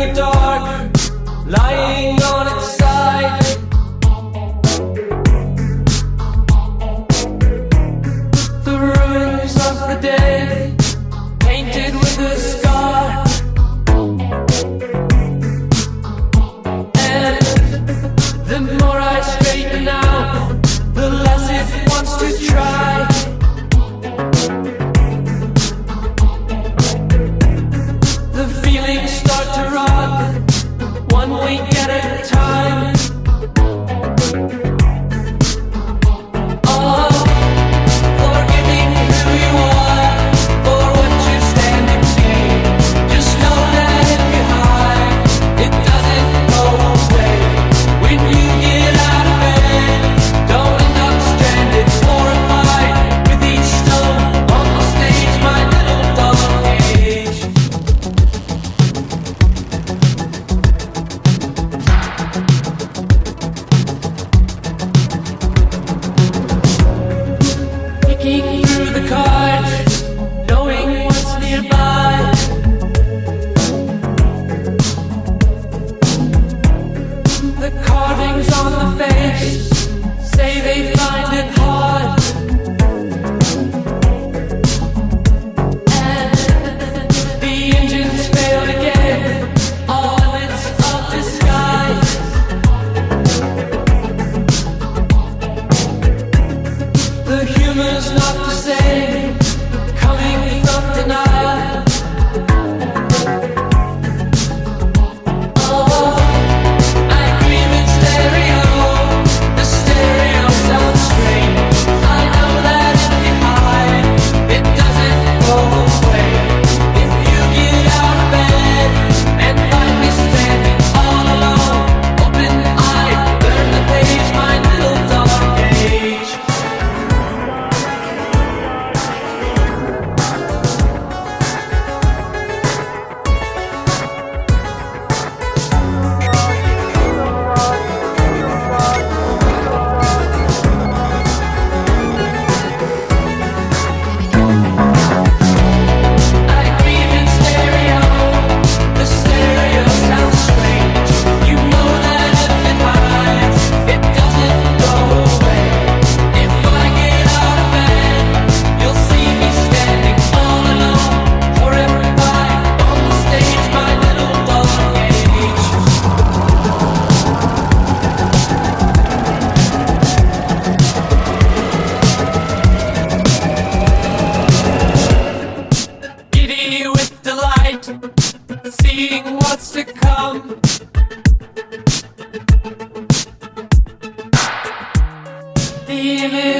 the dark Bring us